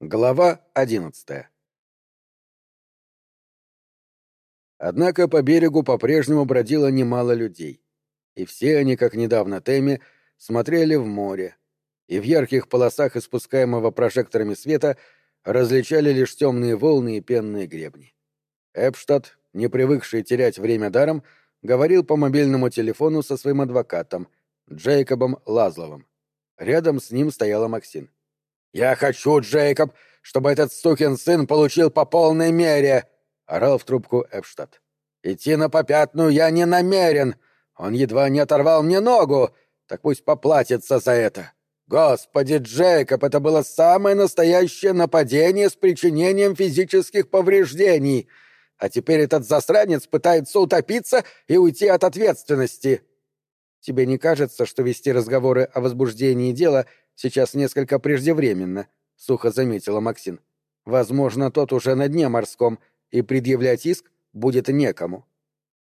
Глава одиннадцатая Однако по берегу по-прежнему бродило немало людей. И все они, как недавно Тэмми, смотрели в море, и в ярких полосах испускаемого прожекторами света различали лишь темные волны и пенные гребни. Эпштадт, не привыкший терять время даром, говорил по мобильному телефону со своим адвокатом, Джейкобом Лазловым. Рядом с ним стояла Максин. «Я хочу, Джейкоб, чтобы этот сукин сын получил по полной мере!» — орал в трубку Эпштадт. «Идти на попятную я не намерен! Он едва не оторвал мне ногу! Так пусть поплатится за это! Господи, Джейкоб, это было самое настоящее нападение с причинением физических повреждений! А теперь этот засранец пытается утопиться и уйти от ответственности!» «Тебе не кажется, что вести разговоры о возбуждении дела — сейчас несколько преждевременно», — сухо заметила Максин. «Возможно, тот уже на дне морском, и предъявлять иск будет некому».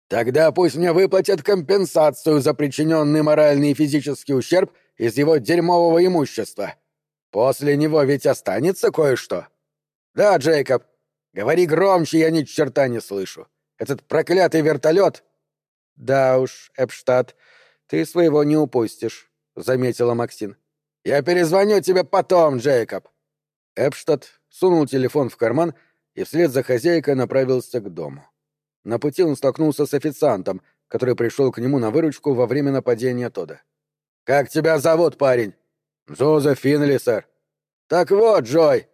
«Тогда пусть мне выплатят компенсацию за причиненный моральный и физический ущерб из его дерьмового имущества. После него ведь останется кое-что». «Да, Джейкоб, говори громче, я ни черта не слышу. Этот проклятый вертолет...» «Да уж, Эпштадт, ты своего не упустишь», — заметила Максин. «Я перезвоню тебе потом, Джейкоб!» Эпштадт сунул телефон в карман и вслед за хозяйкой направился к дому. На пути он столкнулся с официантом, который пришел к нему на выручку во время нападения Тода. «Как тебя зовут, парень?» «Джозеф Финли, сэр». «Так вот, Джой,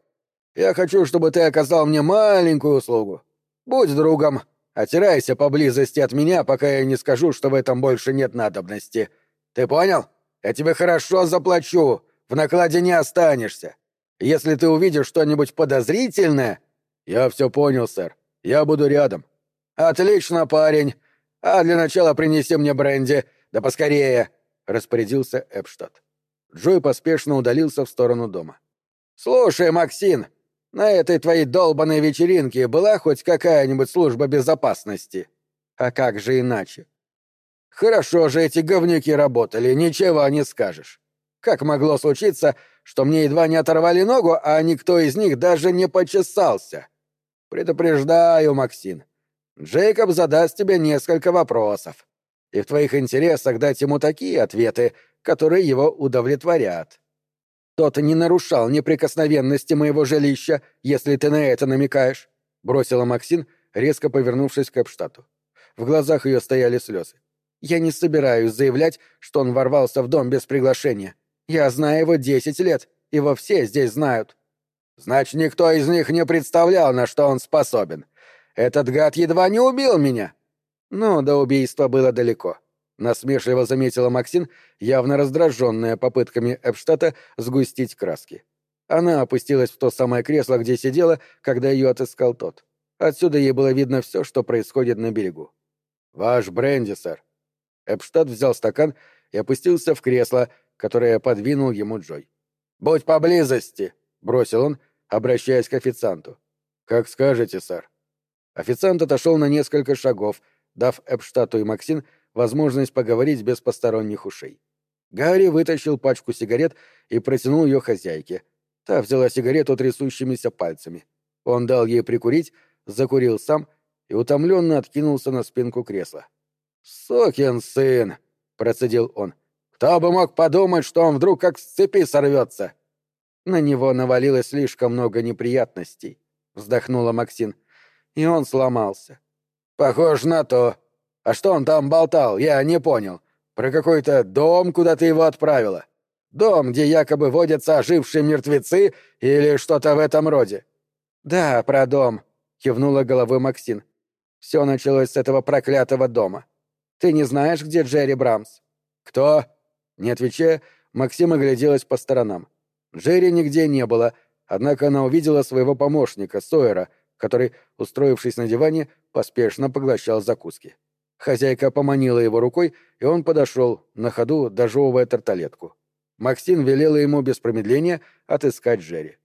я хочу, чтобы ты оказал мне маленькую услугу. Будь другом, отирайся поблизости от меня, пока я не скажу, что в этом больше нет надобности. Ты понял?» Я тебе хорошо заплачу, в накладе не останешься. Если ты увидишь что-нибудь подозрительное...» «Я все понял, сэр. Я буду рядом». «Отлично, парень. А для начала принеси мне бренди. Да поскорее!» — распорядился Эпштадт. Джой поспешно удалился в сторону дома. «Слушай, Максин, на этой твоей долбанной вечеринке была хоть какая-нибудь служба безопасности?» «А как же иначе? Хорошо же эти говнюки работали, ничего не скажешь. Как могло случиться, что мне едва не оторвали ногу, а никто из них даже не почесался? Предупреждаю, Максин. Джейкоб задаст тебе несколько вопросов. И в твоих интересах дать ему такие ответы, которые его удовлетворят. Тот не нарушал неприкосновенности моего жилища, если ты на это намекаешь, — бросила Максин, резко повернувшись к Эпштату. В глазах ее стояли слезы. Я не собираюсь заявлять, что он ворвался в дом без приглашения. Я знаю его десять лет, его все здесь знают. Значит, никто из них не представлял, на что он способен. Этот гад едва не убил меня. Но до убийства было далеко. Насмешливо заметила Максин, явно раздраженная попытками Эпштата сгустить краски. Она опустилась в то самое кресло, где сидела, когда ее отыскал тот. Отсюда ей было видно все, что происходит на берегу. «Ваш бренди, сэр», Эпштадт взял стакан и опустился в кресло, которое подвинул ему Джой. «Будь поблизости!» — бросил он, обращаясь к официанту. «Как скажете, сэр». Официант отошел на несколько шагов, дав Эпштату и Максин возможность поговорить без посторонних ушей. Гарри вытащил пачку сигарет и протянул ее хозяйке. Та взяла сигарету трясущимися пальцами. Он дал ей прикурить, закурил сам и утомленно откинулся на спинку кресла. «Сукин сын!» — процедил он. «Кто бы мог подумать, что он вдруг как с цепи сорвется!» На него навалилось слишком много неприятностей, — вздохнула Максин. И он сломался. «Похоже на то. А что он там болтал, я не понял. Про какой-то дом, куда ты его отправила? Дом, где якобы водятся ожившие мертвецы или что-то в этом роде?» «Да, про дом», — кивнула головой Максин. «Все началось с этого проклятого дома. Ты не знаешь, где Джерри Брамс?» «Кто?» Не отвечая, Максим огляделась по сторонам. Джерри нигде не было, однако она увидела своего помощника, Сойера, который, устроившись на диване, поспешно поглощал закуски. Хозяйка поманила его рукой, и он подошел, на ходу дожевывая тарталетку. Максим велела ему без промедления отыскать Джерри.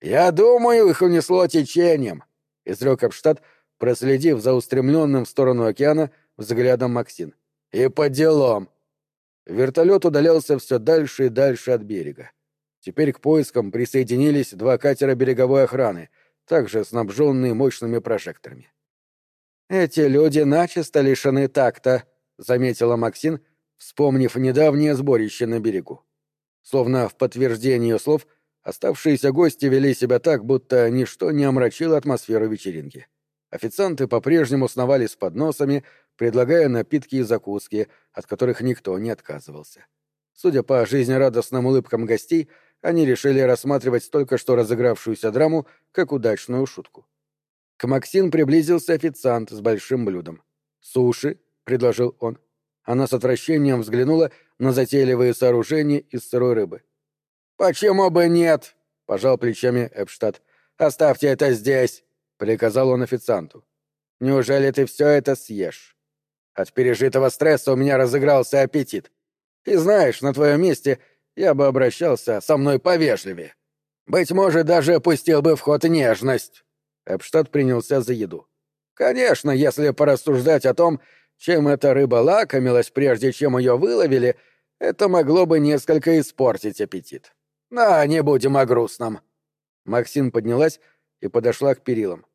«Я думаю, их унесло течением», — изрек Обштадт, проследив за устремленным в сторону океана взглядом Максин. «И по делам!» Вертолет удалялся все дальше и дальше от берега. Теперь к поискам присоединились два катера береговой охраны, также снабженные мощными прожекторами. «Эти люди начисто лишены такта», — заметила Максин, вспомнив недавнее сборище на берегу. Словно в подтверждение ее слов, оставшиеся гости вели себя так, будто ничто не омрачило атмосферу вечеринки. Официанты по-прежнему сновали с подносами, предлагая напитки и закуски, от которых никто не отказывался. Судя по жизнерадостным улыбкам гостей, они решили рассматривать только что разыгравшуюся драму как удачную шутку. К Максин приблизился официант с большим блюдом. «Суши», — предложил он. Она с отвращением взглянула на затейливые сооружения из сырой рыбы. «Почему бы нет?» — пожал плечами Эпштадт. «Оставьте это здесь», — приказал он официанту. «Неужели ты все это съешь?» От пережитого стресса у меня разыгрался аппетит. И знаешь, на твоем месте я бы обращался со мной повежливее. Быть может, даже пустил бы в ход нежность. Эпштадт принялся за еду. Конечно, если порассуждать о том, чем эта рыба лакомилась, прежде чем ее выловили, это могло бы несколько испортить аппетит. Но не будем о грустном. Максим поднялась и подошла к перилам.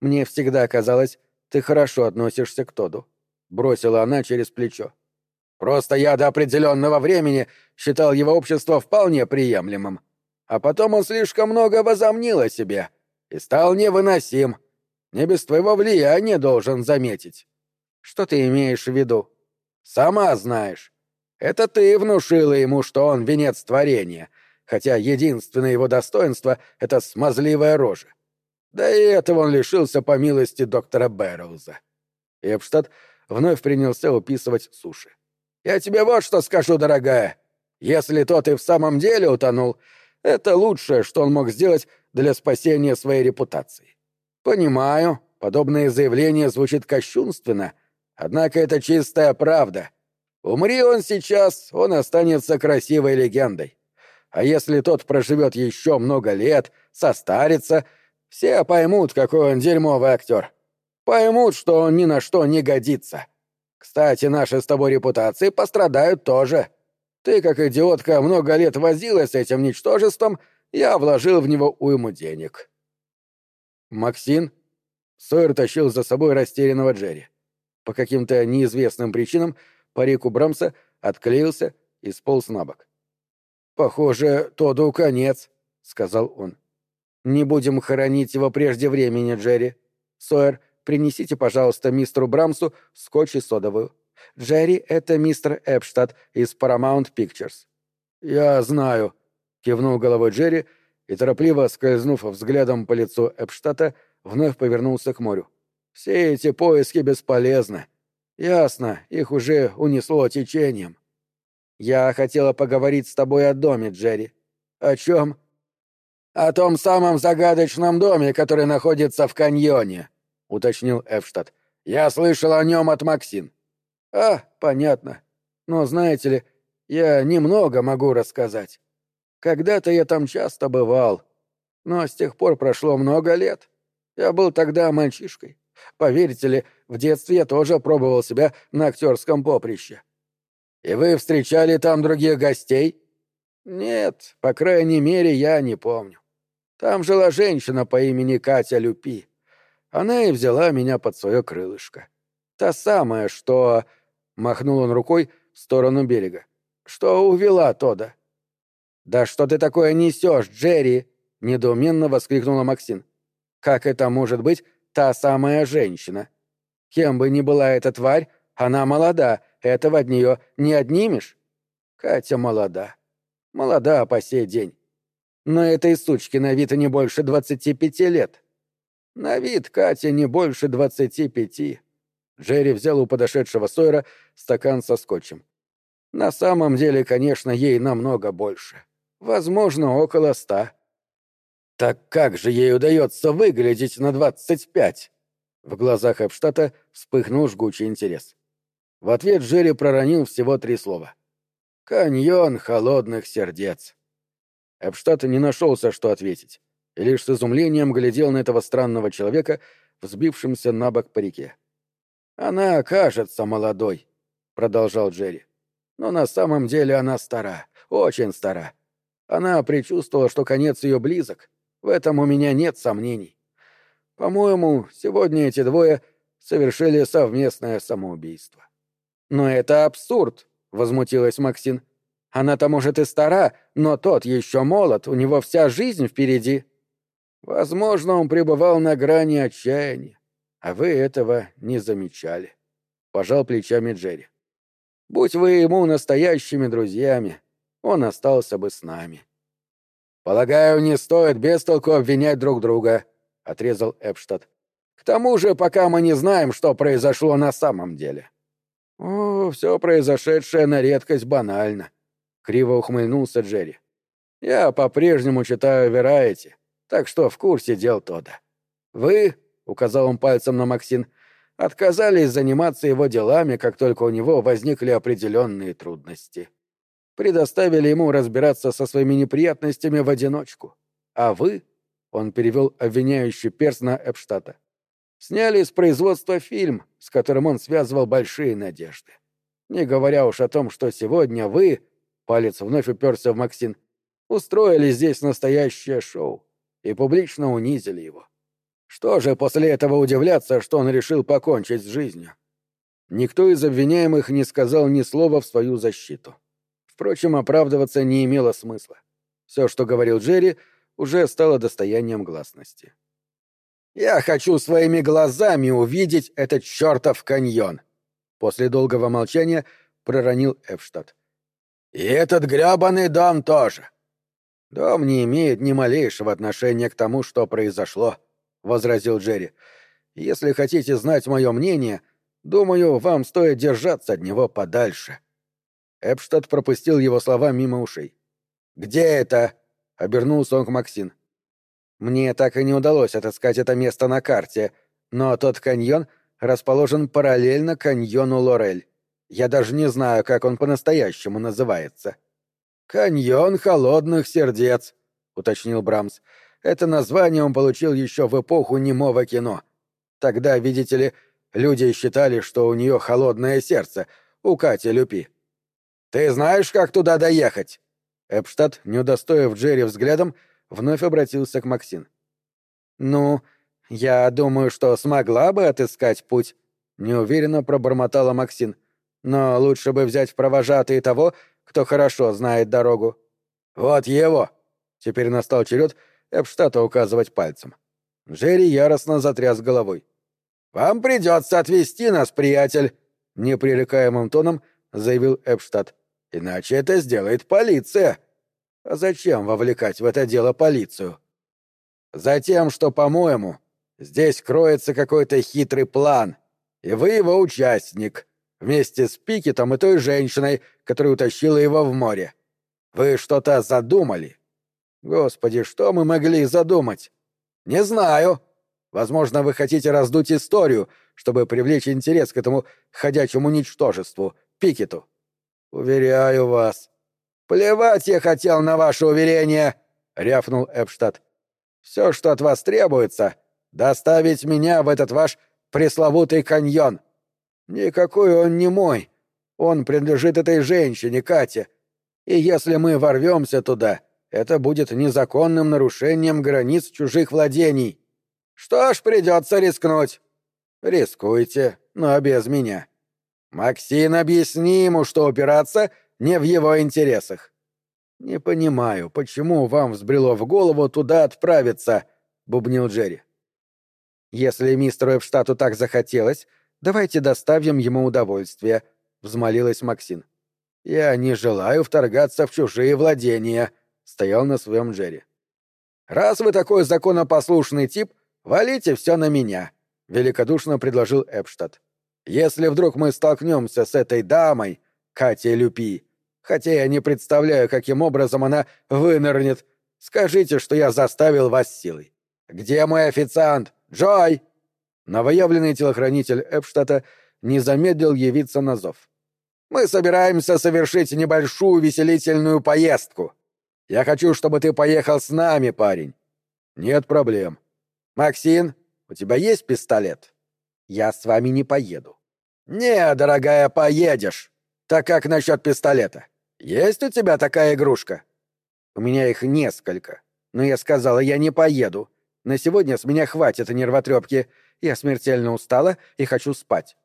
«Мне всегда казалось, ты хорошо относишься к Тоду», — бросила она через плечо. Просто я до определенного времени считал его общество вполне приемлемым. А потом он слишком много возомнил о себе и стал невыносим. Не без твоего влияния должен заметить. Что ты имеешь в виду? Сама знаешь. Это ты внушила ему, что он венец творения, хотя единственное его достоинство — это смазливая рожа. Да и этого он лишился по милости доктора Бэрроуза. Эпштадт вновь принялся уписывать суши. Я тебе вот что скажу, дорогая. Если тот и в самом деле утонул, это лучшее, что он мог сделать для спасения своей репутации. Понимаю, подобное заявление звучит кощунственно, однако это чистая правда. Умри он сейчас, он останется красивой легендой. А если тот проживет еще много лет, состарится, все поймут, какой он дерьмовый актер. Поймут, что он ни на что не годится. Кстати, наши с тобой репутации пострадают тоже. Ты, как идиотка, много лет возилась с этим ничтожеством, я вложил в него уйму денег. Максин? Сойер тащил за собой растерянного Джерри. По каким-то неизвестным причинам парик у Брамса отклеился и сполз на бок. «Похоже, Тоду конец», — сказал он. «Не будем хоронить его прежде времени, Джерри. Сойер, принесите, пожалуйста, мистеру Брамсу скотч и содовую. Джерри — это мистер Эпштадт из Paramount Pictures». «Я знаю», — кивнул головой Джерри и, торопливо скользнув взглядом по лицу Эпштадта, вновь повернулся к морю. «Все эти поиски бесполезны. Ясно, их уже унесло течением». «Я хотела поговорить с тобой о доме, Джерри». «О чем?» «О том самом загадочном доме, который находится в каньоне», — уточнил Эфштадт. «Я слышал о нем от Максин». «А, понятно. Но, знаете ли, я немного могу рассказать. Когда-то я там часто бывал, но с тех пор прошло много лет. Я был тогда мальчишкой. Поверите ли, в детстве я тоже пробовал себя на актерском поприще». «И вы встречали там других гостей?» «Нет, по крайней мере, я не помню. Там жила женщина по имени Катя Люпи. Она и взяла меня под свое крылышко. Та самая, что... Махнул он рукой в сторону берега. Что увела Тода. «Да что ты такое несешь, Джерри?» — недоуменно воскликнула Максин. «Как это может быть та самая женщина? Кем бы ни была эта тварь, она молода, этого от нее не отнимешь?» «Катя молода. Молода по сей день. Но этой сучке на вид не больше двадцати пяти лет. На вид Катя не больше двадцати пяти. Джерри взял у подошедшего Сойера стакан со скотчем. На самом деле, конечно, ей намного больше. Возможно, около ста. Так как же ей удается выглядеть на двадцать пять? В глазах Эпштата вспыхнул жгучий интерес. В ответ Джерри проронил всего три слова. «Каньон холодных сердец». Эпштадт не нашелся, что ответить и лишь с изумлением глядел на этого странного человека, взбившимся на бок по реке. «Она кажется молодой», — продолжал Джерри. «Но на самом деле она стара, очень стара. Она предчувствовала, что конец ее близок. В этом у меня нет сомнений. По-моему, сегодня эти двое совершили совместное самоубийство. «Но это абсурд!» — возмутилась Максин. «Она-то, может, и стара, но тот еще молод, у него вся жизнь впереди». «Возможно, он пребывал на грани отчаяния, а вы этого не замечали», — пожал плечами Джерри. «Будь вы ему настоящими друзьями, он остался бы с нами». «Полагаю, не стоит без толку обвинять друг друга», — отрезал Эпштадт. «К тому же, пока мы не знаем, что произошло на самом деле». «О, все произошедшее на редкость банально», — криво ухмыльнулся Джерри. «Я по-прежнему читаю Вераете, так что в курсе дел Тода. Вы, — указал он пальцем на Максин, — отказались заниматься его делами, как только у него возникли определенные трудности. Предоставили ему разбираться со своими неприятностями в одиночку. А вы, — он перевел обвиняющий перст на Эпштата, — Сняли с производства фильм, с которым он связывал большие надежды. Не говоря уж о том, что сегодня вы, палец вновь уперся в Максин, устроили здесь настоящее шоу и публично унизили его. Что же после этого удивляться, что он решил покончить с жизнью? Никто из обвиняемых не сказал ни слова в свою защиту. Впрочем, оправдываться не имело смысла. Все, что говорил Джерри, уже стало достоянием гласности. Я хочу своими глазами увидеть этот чертов каньон. После долгого молчания проронил Эпштадт. И этот грёбаный дом тоже. Дом не имеет ни малейшего отношения к тому, что произошло, возразил Джерри. Если хотите знать мое мнение, думаю, вам стоит держаться от него подальше. Эпштадт пропустил его слова мимо ушей. «Где это?» — обернулся он к Максин. Мне так и не удалось отыскать это место на карте, но тот каньон расположен параллельно каньону Лорель. Я даже не знаю, как он по-настоящему называется. «Каньон холодных сердец», — уточнил Брамс. «Это название он получил еще в эпоху немого кино. Тогда, видите ли, люди считали, что у нее холодное сердце, у Кати Люпи. Ты знаешь, как туда доехать?» Эпштадт, не удостоив Джерри взглядом, — вновь обратился к Максин. «Ну, я думаю, что смогла бы отыскать путь», — неуверенно пробормотала Максин. «Но лучше бы взять в провожатые того, кто хорошо знает дорогу». «Вот его!» Теперь настал черед Эпштата указывать пальцем. Джерри яростно затряс головой. «Вам придется отвезти нас, приятель!» — непререкаемым тоном заявил Эпштадт. «Иначе это сделает полиция!» А зачем вовлекать в это дело полицию? Затем, что, по-моему, здесь кроется какой-то хитрый план, и вы его участник, вместе с Пикетом и той женщиной, которая утащила его в море. Вы что-то задумали? Господи, что мы могли задумать? Не знаю. Возможно, вы хотите раздуть историю, чтобы привлечь интерес к этому ходячему ничтожеству, Пикету. Уверяю вас, «Плевать я хотел на ваше уверение!» — рявкнул Эпштадт. «Все, что от вас требуется, доставить меня в этот ваш пресловутый каньон. Никакой он не мой. Он принадлежит этой женщине, Кате. И если мы ворвемся туда, это будет незаконным нарушением границ чужих владений. Что ж, придется рискнуть. Рискуйте, но без меня. Максин, объясни ему, что упираться не в его интересах. Не понимаю, почему вам взбрело в голову туда отправиться, бубнил Джерри. Если мистеру Эпштату так захотелось, давайте доставим ему удовольствие, взмолилась Максин. Я не желаю вторгаться в чужие владения, стоял на своем Джерри. Раз вы такой законопослушный тип, валите все на меня, великодушно предложил Эпштадт. Если вдруг мы столкнемся с этой дамой, Катей Люпи, хотя я не представляю, каким образом она вынырнет. Скажите, что я заставил вас силой. Где мой официант? Джой!» Новоявленный телохранитель Эпштата не замедлил явиться на зов. «Мы собираемся совершить небольшую веселительную поездку. Я хочу, чтобы ты поехал с нами, парень». «Нет проблем». «Максин, у тебя есть пистолет?» «Я с вами не поеду». «Не, дорогая, поедешь. Так как насчет пистолета? Есть у тебя такая игрушка?» У меня их несколько. Но я сказала, я не поеду. На сегодня с меня хватит нервотрепки. Я смертельно устала и хочу спать.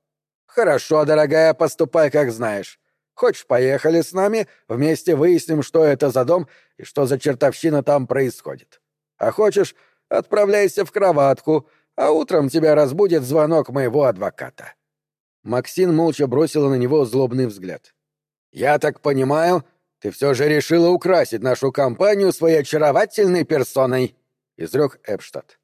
Хорошо, дорогая, поступай, как знаешь. Хочешь, поехали с нами, вместе выясним, что это за дом и что за чертовщина там происходит. А хочешь, отправляйся в кроватку, а утром тебя разбудит звонок моего адвоката». Максин молча бросила на него злобный взгляд. «Я так понимаю, ты все же решила украсить нашу компанию своей очаровательной персоной», — изрек Эпштадт.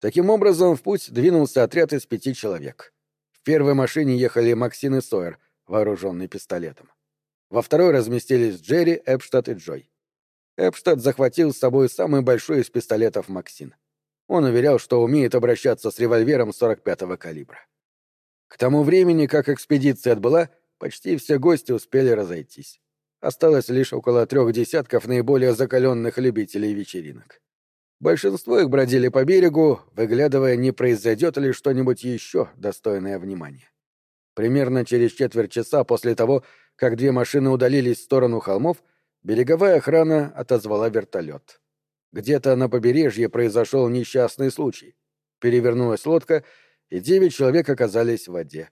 Таким образом, в путь двинулся отряд из пяти человек. В первой машине ехали Максин и Сойер, вооруженный пистолетом. Во второй разместились Джерри, Эпштадт и Джой. Эпштадт захватил с собой самый большой из пистолетов Максин. Он уверял, что умеет обращаться с револьвером 45-го калибра. К тому времени, как экспедиция отбыла, почти все гости успели разойтись. Осталось лишь около трех десятков наиболее закаленных любителей вечеринок. Большинство их бродили по берегу, выглядывая, не произойдет ли что-нибудь еще достойное внимания. Примерно через четверть часа после того, как две машины удалились в сторону холмов, береговая охрана отозвала вертолет. Где-то на побережье произошел несчастный случай. Перевернулась лодка, и девять человек оказались в воде.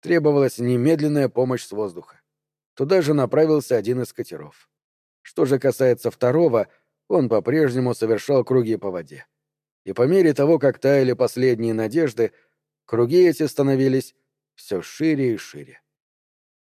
Требовалась немедленная помощь с воздуха. Туда же направился один из катеров. Что же касается второго, он по-прежнему совершал круги по воде. И по мере того, как таяли последние надежды, круги эти становились все шире и шире.